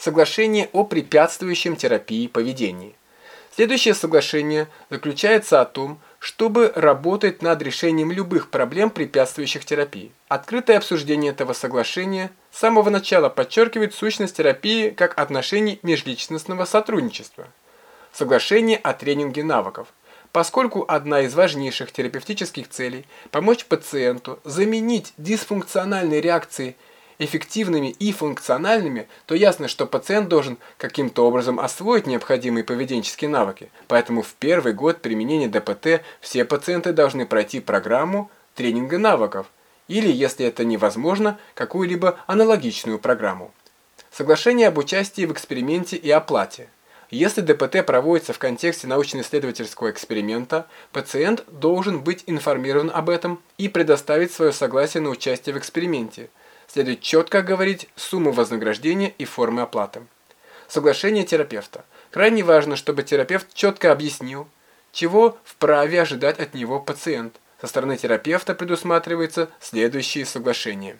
Соглашение о препятствующем терапии поведении. Следующее соглашение заключается о том, чтобы работать над решением любых проблем, препятствующих терапии. Открытое обсуждение этого соглашения с самого начала подчеркивает сущность терапии как отношений межличностного сотрудничества. Соглашение о тренинге навыков. Поскольку одна из важнейших терапевтических целей – помочь пациенту заменить дисфункциональные реакции – эффективными и функциональными, то ясно, что пациент должен каким-то образом освоить необходимые поведенческие навыки. Поэтому в первый год применения ДПТ все пациенты должны пройти программу тренинга навыков или, если это невозможно, какую-либо аналогичную программу. Соглашение об участии в эксперименте и оплате. Если ДПТ проводится в контексте научно-исследовательского эксперимента, пациент должен быть информирован об этом и предоставить свое согласие на участие в эксперименте – следует четко говорить сумму вознаграждения и формы оплаты. Соглашение терапевта. Крайне важно, чтобы терапевт четко объяснил, чего вправе ожидать от него пациент. Со стороны терапевта предусматривается следующие соглашения.